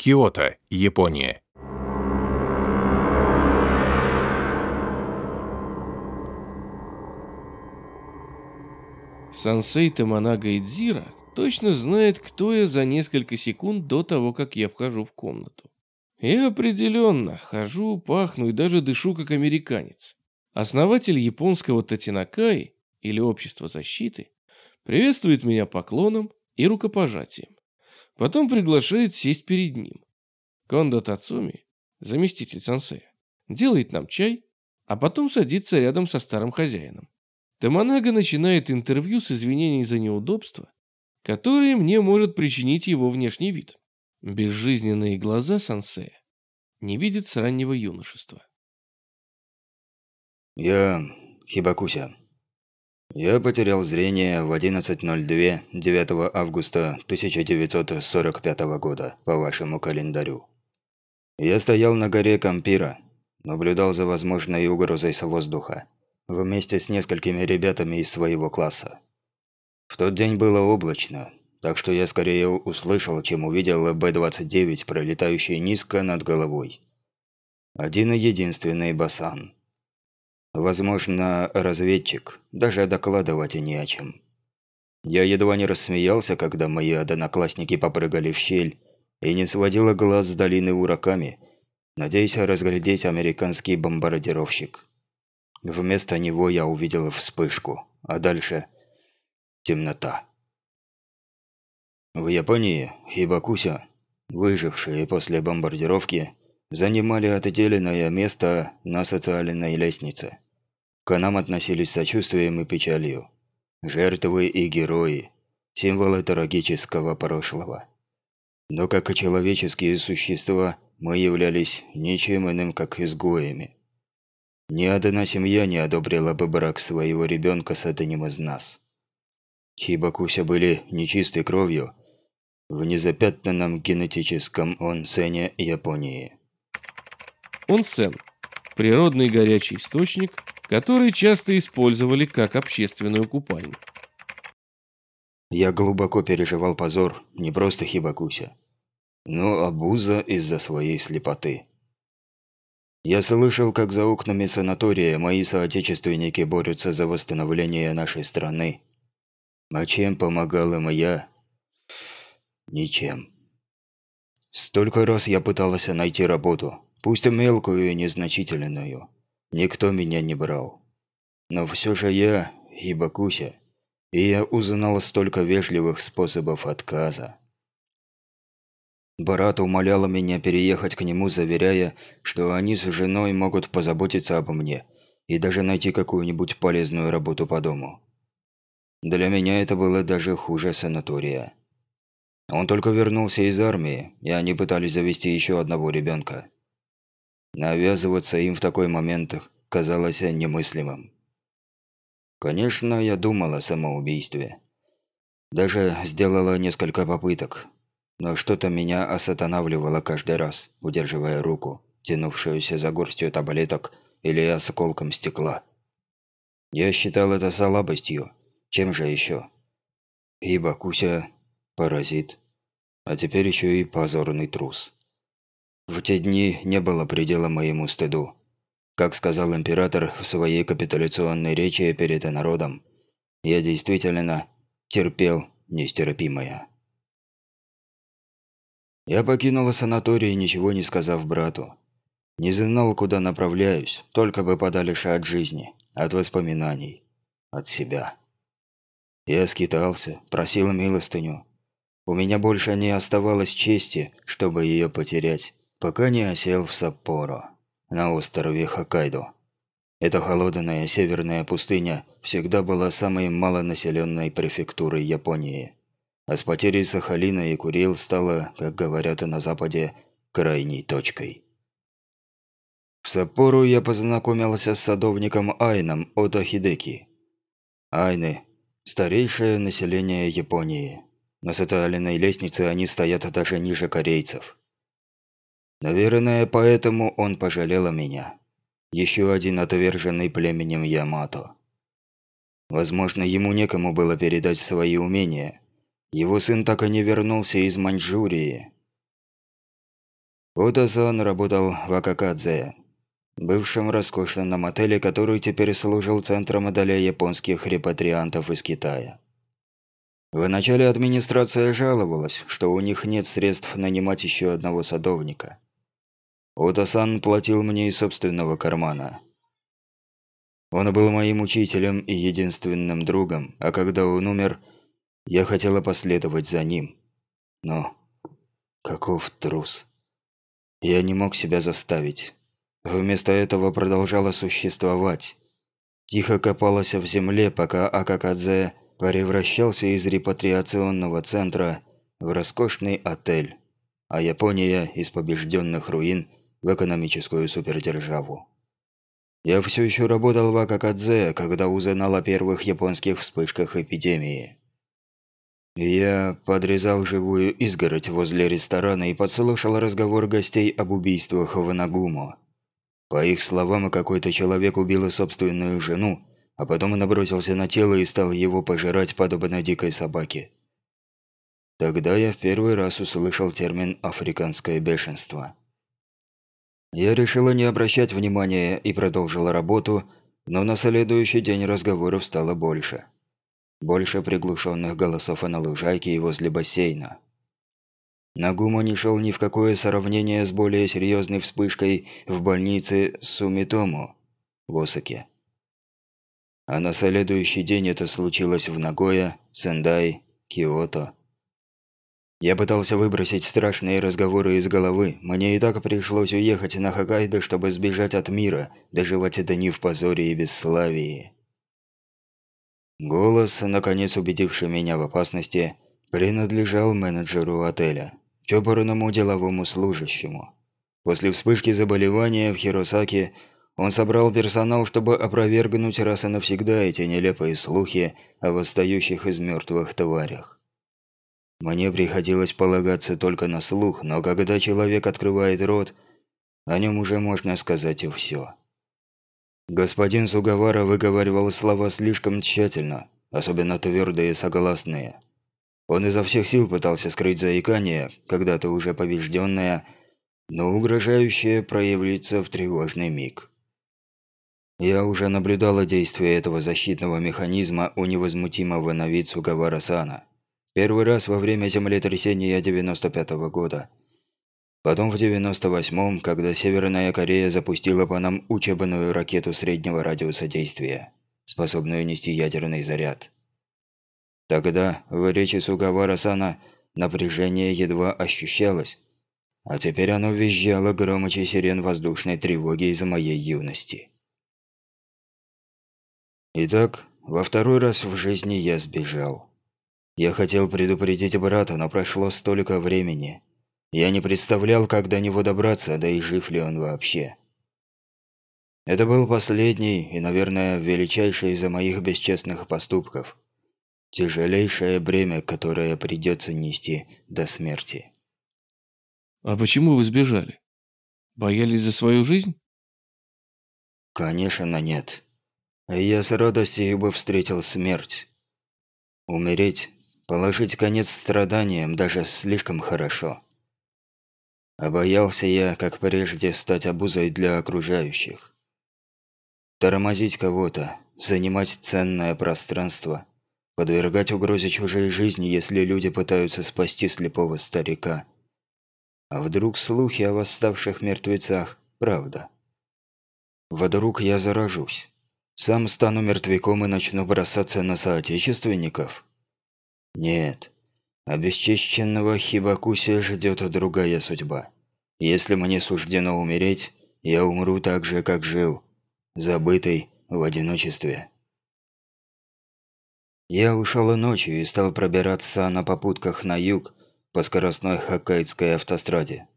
Киото, Япония. Сансей Таманага Идзира точно знает, кто я за несколько секунд до того, как я вхожу в комнату. Я определенно хожу, пахну и даже дышу как американец. Основатель японского Татинакай, или Общества защиты, приветствует меня поклоном и рукопожатием. Потом приглашает сесть перед ним. Кондо Тацуми, заместитель сансея, делает нам чай, а потом садится рядом со старым хозяином. Таманага начинает интервью с извинений за неудобства, которые мне может причинить его внешний вид. Безжизненные глаза Сансея не видят с раннего юношества. Я Хибакуся. Я потерял зрение в 11.02 9 августа 1945 года по вашему календарю. Я стоял на горе Кампира, наблюдал за возможной угрозой с воздуха вместе с несколькими ребятами из своего класса. В тот день было облачно, так что я скорее услышал, чем увидел Б-29, пролетающий низко над головой. Один и единственный басан. Возможно, разведчик, даже докладывать и не о чем. Я едва не рассмеялся, когда мои одноклассники попрыгали в щель и не сводила глаз с долины ураками, надеясь разглядеть американский бомбардировщик. Вместо него я увидел вспышку, а дальше темнота. В Японии Хибакуся, выжившие после бомбардировки, занимали отделенное место на социальной лестнице. К нам относились с сочувствием и печалью. Жертвы и герои – символы трагического прошлого. Но как и человеческие существа, мы являлись ничем иным, как изгоями. Ни одна семья не одобрила бы брак своего ребенка с одним из нас. Хибакуся были нечистой кровью в незапятнанном генетическом онсене Японии. Онсен – природный горячий источник, который часто использовали как общественную купальню. Я глубоко переживал позор не просто Хибакуся, но обуза из-за своей слепоты. Я слышал, как за окнами санатория мои соотечественники борются за восстановление нашей страны. А чем помогал им я? Ничем. Столько раз я пыталась найти работу, пусть и мелкую и незначительную. Никто меня не брал. Но все же я, Ибакуся, и я узнала столько вежливых способов отказа. Барат умоляла меня переехать к нему, заверяя, что они с женой могут позаботиться обо мне и даже найти какую-нибудь полезную работу по дому. Для меня это было даже хуже санатория. Он только вернулся из армии, и они пытались завести еще одного ребенка. Навязываться им в такой момент казалось немыслимым. Конечно, я думал о самоубийстве. Даже сделала несколько попыток, но что-то меня останавливало каждый раз, удерживая руку, тянувшуюся за горстью таблеток или осколком стекла. Я считал это слабостью. Чем же еще? Ибо Куся – паразит, а теперь еще и позорный трус. В те дни не было предела моему стыду. Как сказал император в своей капитуляционной речи перед народом, я действительно терпел нестерпимое. Я покинула санаторий, ничего не сказав брату. Не знал, куда направляюсь, только бы подальше от жизни, от воспоминаний, от себя. Я скитался, просил милостыню. У меня больше не оставалось чести, чтобы ее потерять, пока не осел в Саппоро, на острове Хоккайдо. Эта холодная северная пустыня всегда была самой малонаселенной префектурой Японии а с потерей Сахалина и Курил стало, как говорят на Западе, крайней точкой. В Саппору я познакомился с садовником Айном Ото Хидеки. Айны – старейшее население Японии. На социальной лестнице они стоят даже ниже корейцев. Наверное, поэтому он пожалел меня. Еще один отверженный племенем Ямато. Возможно, ему некому было передать свои умения – его сын так и не вернулся из Маньчжурии. Утасан работал в Акакадзе, бывшем роскошном отеле, который теперь служил центром для японских репатриантов из Китая. Вначале администрация жаловалась, что у них нет средств нанимать еще одного садовника. Утасан платил мне из собственного кармана. Он был моим учителем и единственным другом, а когда он умер, я хотела последовать за ним. Но каков трус. Я не мог себя заставить. Вместо этого продолжала существовать. Тихо копалась в земле, пока Акакадзе превращался из репатриационного центра в роскошный отель, а Япония из побежденных руин в экономическую супердержаву. Я все еще работал в Акакадзе, когда узнал о первых японских вспышках эпидемии. Я подрезал живую изгородь возле ресторана и подслушал разговор гостей об убийствах в Нагумо. По их словам, какой-то человек убил собственную жену, а потом набросился на тело и стал его пожирать, подобно дикой собаке. Тогда я в первый раз услышал термин «африканское бешенство». Я решила не обращать внимания и продолжила работу, но на следующий день разговоров стало больше. Больше приглушенных голосов на лужайке и возле бассейна. Нагума не шел ни в какое сравнение с более серьезной вспышкой в больнице Сумитому в Осаке. А на следующий день это случилось в Нагоя, Сендай, Киото. Я пытался выбросить страшные разговоры из головы. Мне и так пришлось уехать на Хоккайдо, чтобы сбежать от мира, доживать дни в позоре и бесславии. Голос, наконец убедивший меня в опасности, принадлежал менеджеру отеля, чопорному деловому служащему. После вспышки заболевания в Хиросаке он собрал персонал, чтобы опровергнуть раз и навсегда эти нелепые слухи о восстающих из мертвых тварях. Мне приходилось полагаться только на слух, но когда человек открывает рот, о нем уже можно сказать и все. Господин Сугавара выговаривал слова слишком тщательно, особенно твердые и согласные. Он изо всех сил пытался скрыть заикание, когда-то уже побежденное, но угрожающее проявиться в тревожный миг. Я уже наблюдала действие этого защитного механизма у невозмутимого на вид Сугавара-сана. Первый раз во время землетрясения 95 -го года. Потом в 98-м, когда Северная Корея запустила по нам учебную ракету среднего радиуса действия, способную нести ядерный заряд. Тогда в речи Сугавара-сана напряжение едва ощущалось, а теперь оно визжало громче сирен воздушной тревоги из моей юности. Итак, во второй раз в жизни я сбежал. Я хотел предупредить брата, но прошло столько времени. Я не представлял, как до него добраться, да и жив ли он вообще. Это был последний и, наверное, величайший из моих бесчестных поступков. Тяжелейшее бремя, которое придется нести до смерти. А почему вы сбежали? Боялись за свою жизнь? Конечно, нет. Я с радостью бы встретил смерть. Умереть, положить конец страданиям даже слишком хорошо. А я, как прежде, стать обузой для окружающих. Тормозить кого-то, занимать ценное пространство, подвергать угрозе чужой жизни, если люди пытаются спасти слепого старика. А вдруг слухи о восставших мертвецах – правда? Вдруг я заражусь? Сам стану мертвяком и начну бросаться на соотечественников? Нет. Обесчищенного Хибакуси ждет другая судьба. Если мне суждено умереть, я умру так же, как жил, забытый в одиночестве. Я ушел ночью и стал пробираться на попутках на юг по скоростной хоккайдской автостраде.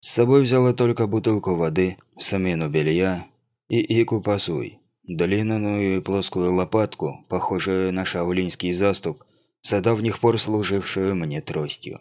С собой взяла только бутылку воды, смену белья и икупасуй. Длинную и плоскую лопатку, похожую на шаолинский заступ, с давних пор служившую мне тростью.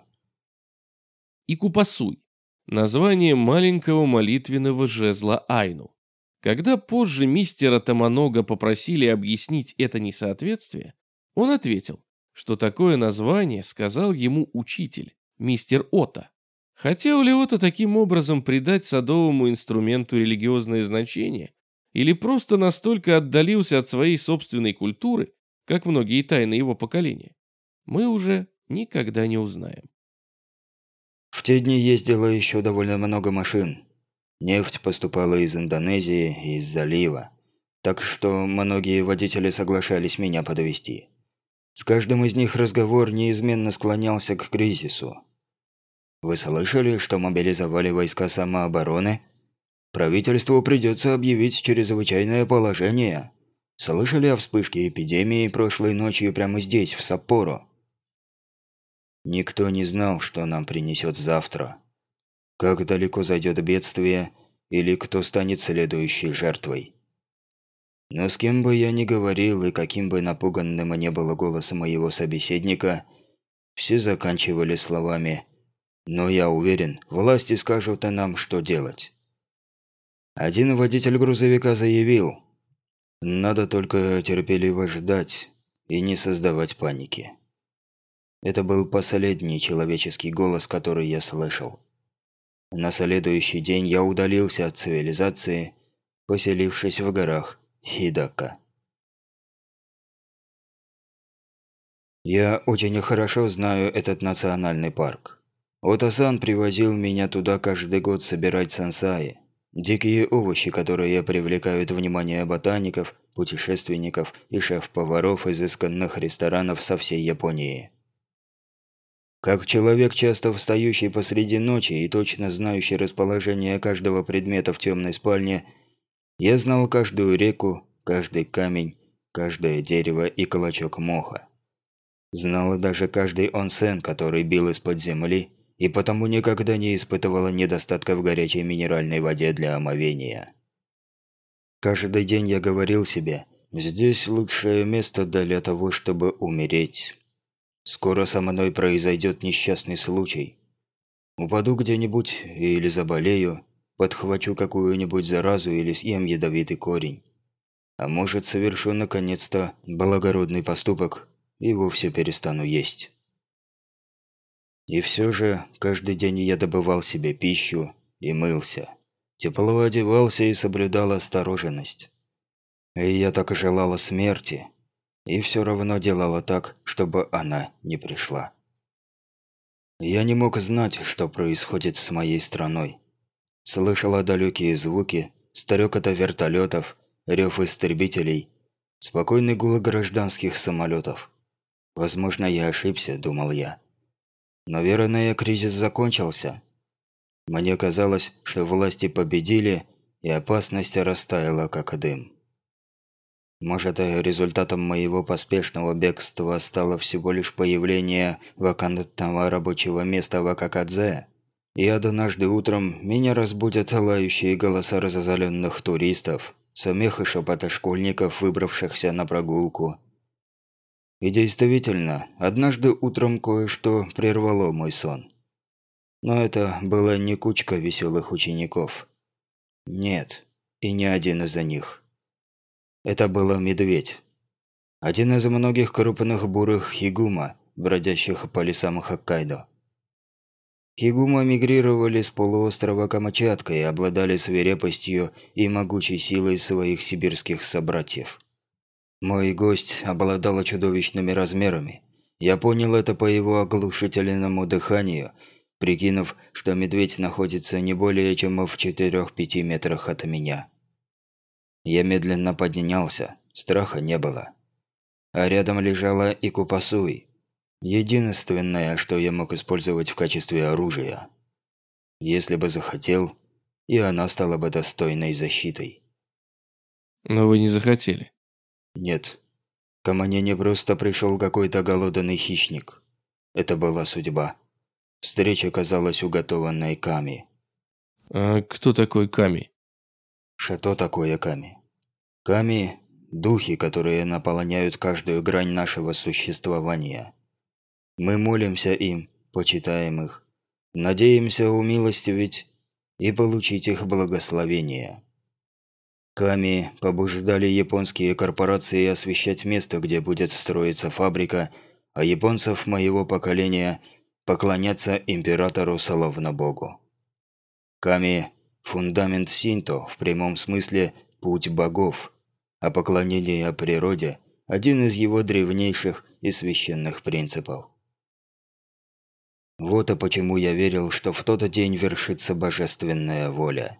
Икупасуй – название маленького молитвенного жезла Айну. Когда позже мистера Таманога попросили объяснить это несоответствие, он ответил, что такое название сказал ему учитель, мистер Ота. Хотел ли Ото таким образом придать садовому инструменту религиозное значение, или просто настолько отдалился от своей собственной культуры, как многие тайны его поколения, мы уже никогда не узнаем. В те дни ездило еще довольно много машин. Нефть поступала из Индонезии, из залива. Так что многие водители соглашались меня подвести. С каждым из них разговор неизменно склонялся к кризису. Вы слышали, что мобилизовали войска самообороны? Правительству придется объявить чрезвычайное положение. Слышали о вспышке эпидемии прошлой ночью прямо здесь, в Саппоро? Никто не знал, что нам принесет завтра. Как далеко зайдет бедствие, или кто станет следующей жертвой. Но с кем бы я ни говорил, и каким бы напуганным ни было голос моего собеседника, все заканчивали словами «Но я уверен, власти скажут нам, что делать». Один водитель грузовика заявил «Надо только терпеливо ждать и не создавать паники». Это был последний человеческий голос, который я слышал. На следующий день я удалился от цивилизации, поселившись в горах Хидака. Я очень хорошо знаю этот национальный парк. Отасан привозил меня туда каждый год собирать сансаи. Дикие овощи, которые привлекают внимание ботаников, путешественников и шеф-поваров изысканных ресторанов со всей Японии. Как человек, часто встающий посреди ночи и точно знающий расположение каждого предмета в темной спальне, я знал каждую реку, каждый камень, каждое дерево и клочок моха. Знал даже каждый онсен, который бил из-под земли, и потому никогда не испытывала недостатка в горячей минеральной воде для омовения. Каждый день я говорил себе, здесь лучшее место для того, чтобы умереть. Скоро со мной произойдет несчастный случай. Упаду где-нибудь или заболею, подхвачу какую-нибудь заразу или съем ядовитый корень. А может, совершу наконец-то благородный поступок и вовсе перестану есть. И все же, каждый день я добывал себе пищу и мылся. Тепло одевался и соблюдал осторожность. И я так и желала смерти, и все равно делала так, чтобы она не пришла. Я не мог знать, что происходит с моей страной. Слышала далекие звуки, стрекота вертолетов, рев истребителей, спокойный гул гражданских самолетов. Возможно, я ошибся, думал я. Но, вероятно, кризис закончился. Мне казалось, что власти победили, и опасность растаяла, как дым. Может, результатом моего поспешного бегства стало всего лишь появление вакантного рабочего места в Акакадзе? И однажды утром меня разбудят лающие голоса разозаленных туристов, смех и шепота школьников, выбравшихся на прогулку. И действительно, однажды утром кое-что прервало мой сон. Но это была не кучка веселых учеников. Нет, и не один из них. Это был медведь. Один из многих крупных бурых хигума, бродящих по лесам Хоккайдо. Хигума мигрировали с полуострова Камчатка и обладали свирепостью и могучей силой своих сибирских собратьев. Мой гость обладал чудовищными размерами. Я понял это по его оглушительному дыханию, прикинув, что медведь находится не более чем в 4-5 метрах от меня. Я медленно поднялся, страха не было. А рядом лежала и Купасуи. Единственное, что я мог использовать в качестве оружия. Если бы захотел, и она стала бы достойной защитой. Но вы не захотели? Нет. Ко мне не просто пришел какой-то голодный хищник. Это была судьба. Встреча казалась уготованной Ками. А кто такой Ками? Что такое Ками? Ками – духи, которые наполняют каждую грань нашего существования. Мы молимся им, почитаем их, надеемся умилостивить и получить их благословение. Ками побуждали японские корпорации освещать место, где будет строиться фабрика, а японцев моего поколения поклоняться императору словно богу. Ками – фундамент синто, в прямом смысле путь богов, а поклонение природе – один из его древнейших и священных принципов. Вот и почему я верил, что в тот день вершится божественная воля.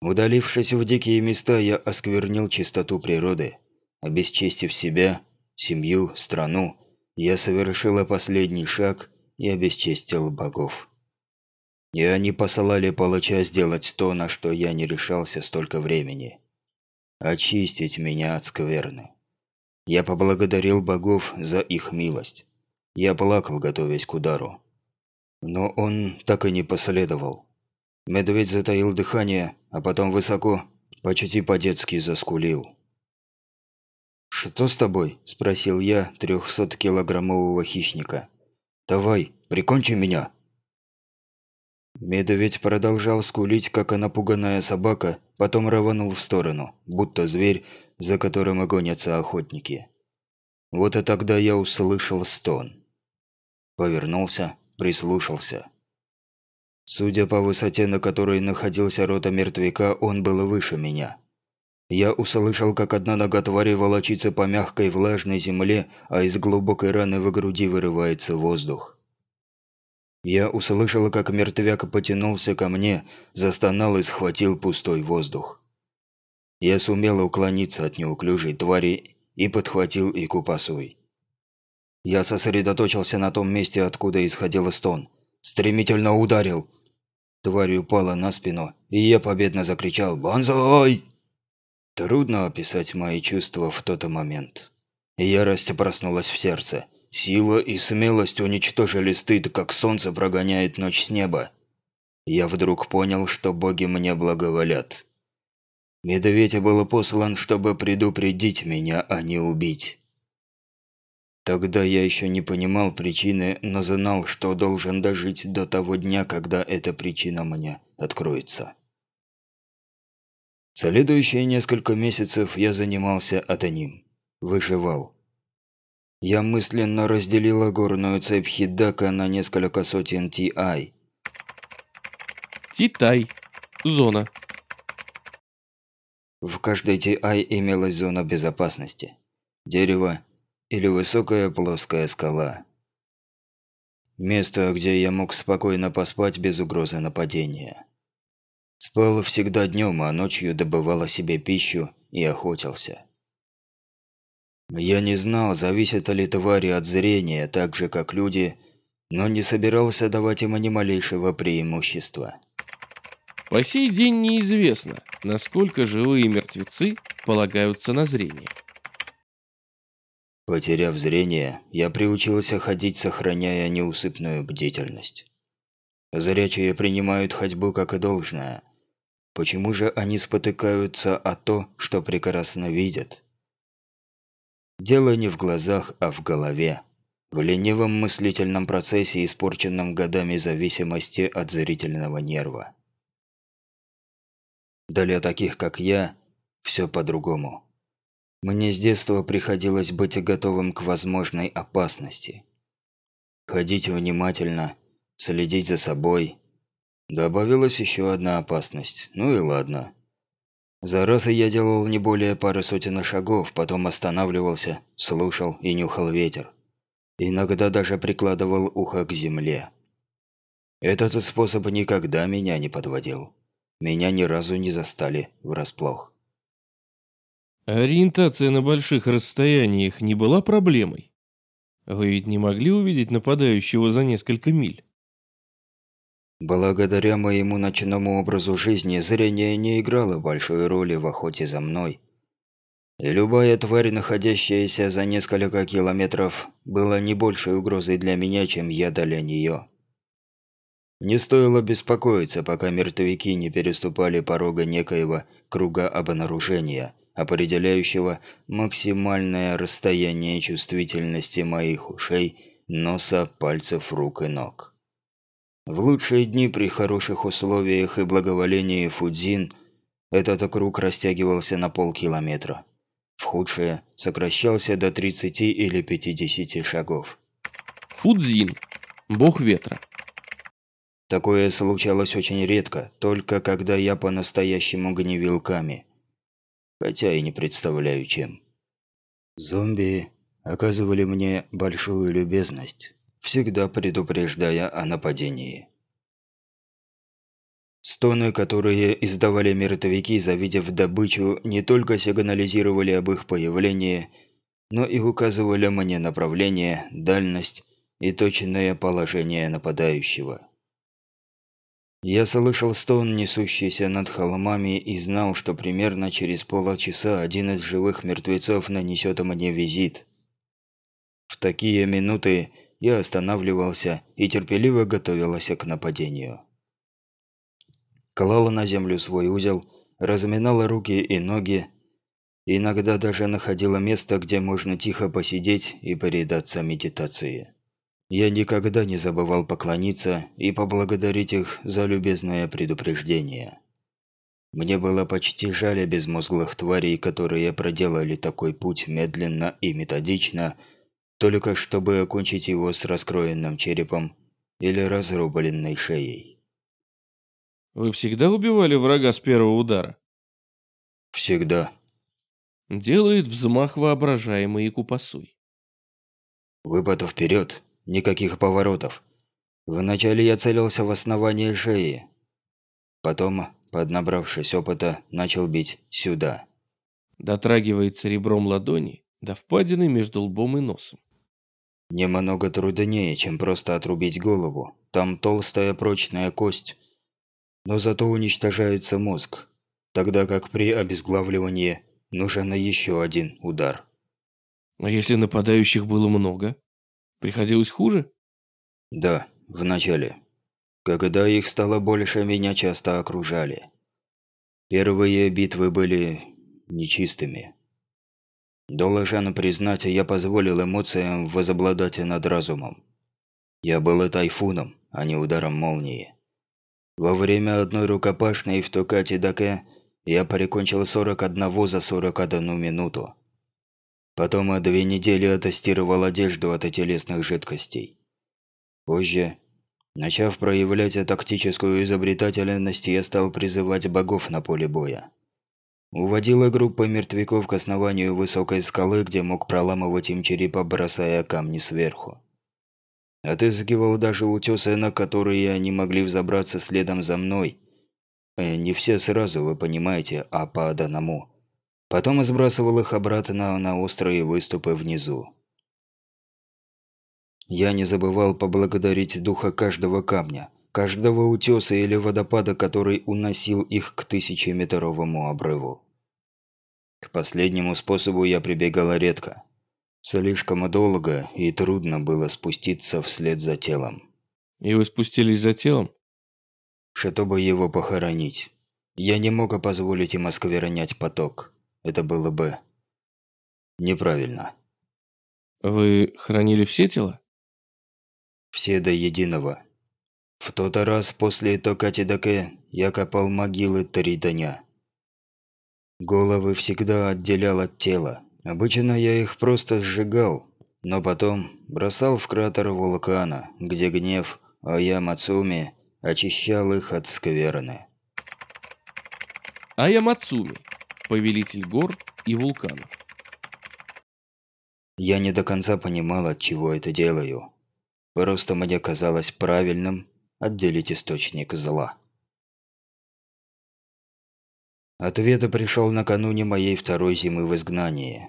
Удалившись в дикие места, я осквернил чистоту природы, обесчестив себя, семью, страну, я совершила последний шаг и обесчестил богов. И они посылали палача сделать то, на что я не решался столько времени. Очистить меня от скверны. Я поблагодарил богов за их милость. Я плакал, готовясь к удару. Но он так и не последовал. Медведь затаил дыхание, а потом высоко, почти по-детски заскулил. «Что с тобой?» – спросил я трехсоткилограммового хищника. «Давай, прикончи меня!» Медведь продолжал скулить, как напуганная собака, потом рванул в сторону, будто зверь, за которым гонятся охотники. Вот и тогда я услышал стон. Повернулся, прислушался. Судя по высоте, на которой находился рота мертвяка, он был выше меня. Я услышал, как одна нога твари волочится по мягкой влажной земле, а из глубокой раны в груди вырывается воздух. Я услышал, как мертвяк потянулся ко мне, застонал и схватил пустой воздух. Я сумел уклониться от неуклюжей твари и подхватил ику пасуй. Я сосредоточился на том месте, откуда исходил стон. Стремительно ударил. Тварь упала на спину, и я победно закричал «Бонзой!». Трудно описать мои чувства в тот момент. Ярость проснулась в сердце. Сила и смелость уничтожили стыд, как солнце прогоняет ночь с неба. Я вдруг понял, что боги мне благоволят. Медведь был послан, чтобы предупредить меня, а не убить. Тогда я еще не понимал причины, но знал, что должен дожить до того дня, когда эта причина мне откроется. Следующие несколько месяцев я занимался атоним. Выживал. Я мысленно разделила горную цепь Хидака на несколько сотен Ти-Ай. Титай. Зона. В каждой Ти-Ай имелась зона безопасности. Дерево, или высокая плоская скала. Место, где я мог спокойно поспать без угрозы нападения. Спал всегда днем, а ночью добывал себе пищу и охотился. Я не знал, зависят ли твари от зрения, так же как люди, но не собирался давать им ни малейшего преимущества. По сей день неизвестно, насколько живые мертвецы полагаются на зрение. Потеряв зрение, я приучился ходить, сохраняя неусыпную бдительность. Зрячие принимают ходьбу как и должное. Почему же они спотыкаются о то, что прекрасно видят? Дело не в глазах, а в голове. В ленивом мыслительном процессе, испорченном годами зависимости от зрительного нерва. Для таких, как я, все по-другому. Мне с детства приходилось быть готовым к возможной опасности. Ходить внимательно, следить за собой. Добавилась еще одна опасность. Ну и ладно. За раз я делал не более пары сотен шагов, потом останавливался, слушал и нюхал ветер. Иногда даже прикладывал ухо к земле. Этот способ никогда меня не подводил. Меня ни разу не застали врасплох. Ориентация на больших расстояниях не была проблемой? Вы ведь не могли увидеть нападающего за несколько миль? Благодаря моему ночному образу жизни зрение не играло большой роли в охоте за мной. И любая тварь, находящаяся за несколько километров, была не большей угрозой для меня, чем я для нее. Не стоило беспокоиться, пока мертвяки не переступали порога некоего круга обнаружения – определяющего максимальное расстояние чувствительности моих ушей, носа, пальцев, рук и ног. В лучшие дни при хороших условиях и благоволении Фудзин этот круг растягивался на полкилометра. В худшие сокращался до 30 или 50 шагов. Фудзин Бог ветра. Такое случалось очень редко, только когда я по-настоящему гневил Ками. Хотя и не представляю чем. Зомби оказывали мне большую любезность, всегда предупреждая о нападении. Стоны, которые издавали мертвяки, завидев добычу, не только сигнализировали об их появлении, но и указывали мне направление, дальность и точное положение нападающего. Я слышал стон, несущийся над холмами, и знал, что примерно через полчаса один из живых мертвецов нанесет мне визит. В такие минуты я останавливался и терпеливо готовился к нападению. Клала на землю свой узел, разминала руки и ноги, иногда даже находила место, где можно тихо посидеть и предаться медитации. Я никогда не забывал поклониться и поблагодарить их за любезное предупреждение. Мне было почти жаль безмозглых тварей, которые проделали такой путь медленно и методично, только чтобы окончить его с раскроенным черепом или разрубленной шеей. Вы всегда убивали врага с первого удара? Всегда. Делает взмах воображаемый Купасуй. Выпад вперед, Никаких поворотов. Вначале я целился в основание шеи. Потом, поднабравшись опыта, начал бить сюда. Дотрагивается ребром ладони до впадины между лбом и носом. Немного труднее, чем просто отрубить голову. Там толстая прочная кость. Но зато уничтожается мозг. Тогда как при обезглавливании нужен еще один удар. А если нападающих было много? Приходилось хуже? Да, вначале. Когда их стало больше, меня часто окружали. Первые битвы были нечистыми. Должен признать, я позволил эмоциям возобладать над разумом. Я был тайфуном, а не ударом молнии. Во время одной рукопашной в Токате Даке я прикончил 41 за 41 минуту. Потом две недели оттестировал одежду от телесных жидкостей. Позже, начав проявлять тактическую изобретательность, я стал призывать богов на поле боя. Уводила группа мертвяков к основанию высокой скалы, где мог проламывать им черепа, бросая камни сверху. Отыскивал даже утесы, на которые они могли взобраться следом за мной. Э, не все сразу, вы понимаете, а по одному. Потом сбрасывал их обратно на острые выступы внизу. Я не забывал поблагодарить духа каждого камня, каждого утеса или водопада, который уносил их к тысячеметровому обрыву. К последнему способу я прибегала редко. Слишком долго и трудно было спуститься вслед за телом. И вы спустились за телом? Чтобы его похоронить. Я не мог позволить им осквернять поток. Это было бы неправильно. Вы хранили все тела? Все до единого. В тот раз после Токати Даке я копал могилы три дня. Головы всегда отделял от тела. Обычно я их просто сжигал, но потом бросал в кратер вулкана, где гнев Ая Мацуми очищал их от скверны. Ая Мацуми повелитель гор и вулканов. Я не до конца понимал, от чего это делаю. Просто мне казалось правильным отделить источник зла. Ответ пришел накануне моей второй зимы в изгнании.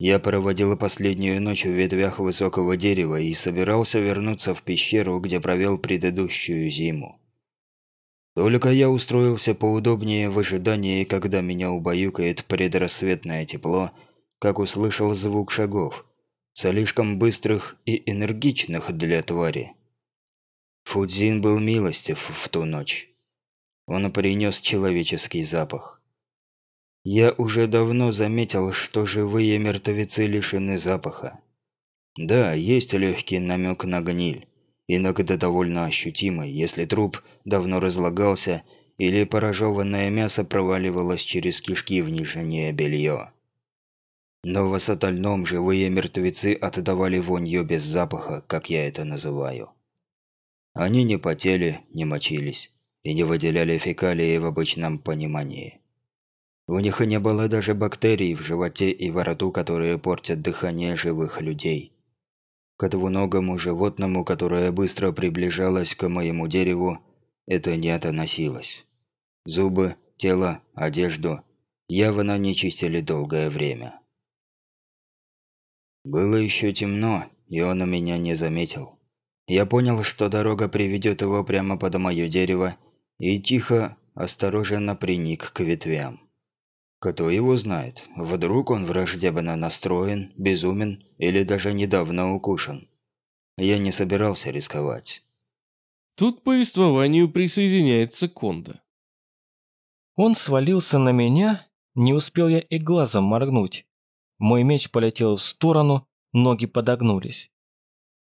Я проводила последнюю ночь в ветвях высокого дерева и собирался вернуться в пещеру, где провел предыдущую зиму. Только я устроился поудобнее в ожидании, когда меня убаюкает предрассветное тепло, как услышал звук шагов, слишком быстрых и энергичных для твари. Фудзин был милостив в ту ночь. Он принес человеческий запах. Я уже давно заметил, что живые мертвецы лишены запаха. Да, есть легкий намек на гниль иногда довольно ощутимой, если труп давно разлагался или пораженное мясо проваливалось через кишки в нижнее белье. Но в остальном живые мертвецы отдавали вонью без запаха, как я это называю. Они не потели, не мочились и не выделяли фекалии в обычном понимании. У них и не было даже бактерий в животе и во рту, которые портят дыхание живых людей. К двуногому животному, которое быстро приближалось к моему дереву, это не относилось. Зубы, тело, одежду явно не чистили долгое время. Было еще темно, и он меня не заметил. Я понял, что дорога приведет его прямо под мое дерево, и тихо, осторожно приник к ветвям. Кто его знает, вдруг он враждебно настроен, безумен или даже недавно укушен. Я не собирался рисковать. Тут к повествованию присоединяется Конда. Он свалился на меня, не успел я и глазом моргнуть. Мой меч полетел в сторону, ноги подогнулись.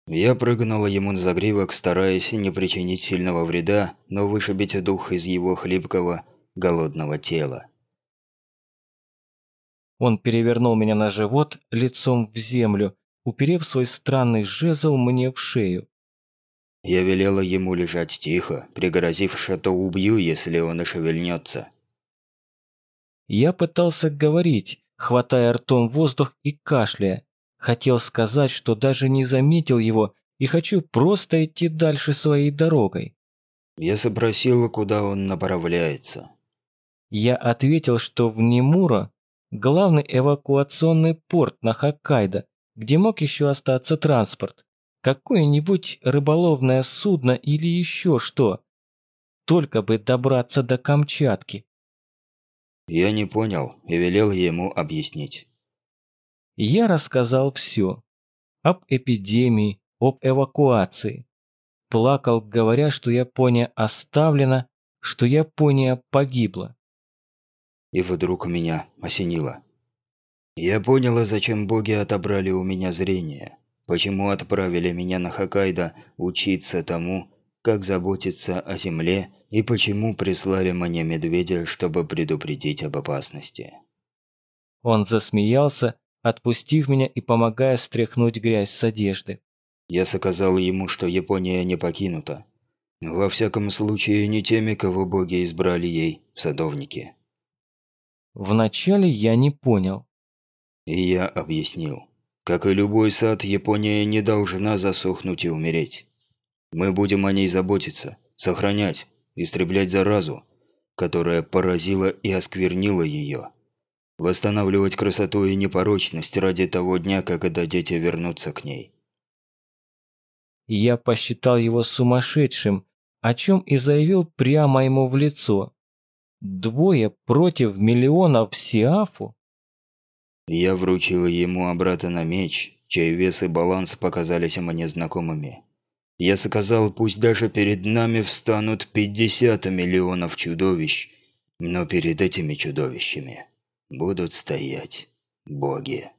Я прыгнула ему на загривок, стараясь не причинить сильного вреда, но вышибить дух из его хлипкого, голодного тела. Он перевернул меня на живот, лицом в землю, уперев свой странный жезл мне в шею. Я велела ему лежать тихо, пригрозив, что убью, если он ошевельнется. Я пытался говорить, хватая ртом воздух и кашляя. Хотел сказать, что даже не заметил его и хочу просто идти дальше своей дорогой. Я спросила, куда он направляется. Я ответил, что в Немура главный эвакуационный порт на Хоккайдо, где мог еще остаться транспорт. Какое-нибудь рыболовное судно или еще что. Только бы добраться до Камчатки. Я не понял и велел ему объяснить. Я рассказал все. Об эпидемии, об эвакуации. Плакал, говоря, что Япония оставлена, что Япония погибла. И вдруг меня осенило. Я поняла, зачем боги отобрали у меня зрение. Почему отправили меня на Хоккайдо учиться тому, как заботиться о земле, и почему прислали мне медведя, чтобы предупредить об опасности. Он засмеялся, отпустив меня и помогая стряхнуть грязь с одежды. Я сказал ему, что Япония не покинута. Во всяком случае, не теми, кого боги избрали ей, садовники. Вначале я не понял. И я объяснил. Как и любой сад, Япония не должна засохнуть и умереть. Мы будем о ней заботиться, сохранять, истреблять заразу, которая поразила и осквернила ее. Восстанавливать красоту и непорочность ради того дня, когда дети вернутся к ней. Я посчитал его сумасшедшим, о чем и заявил прямо ему в лицо. Двое против миллионов Сиафу? Я вручил ему обратно меч, чей вес и баланс показались мне знакомыми. Я сказал, пусть даже перед нами встанут 50 миллионов чудовищ, но перед этими чудовищами будут стоять боги.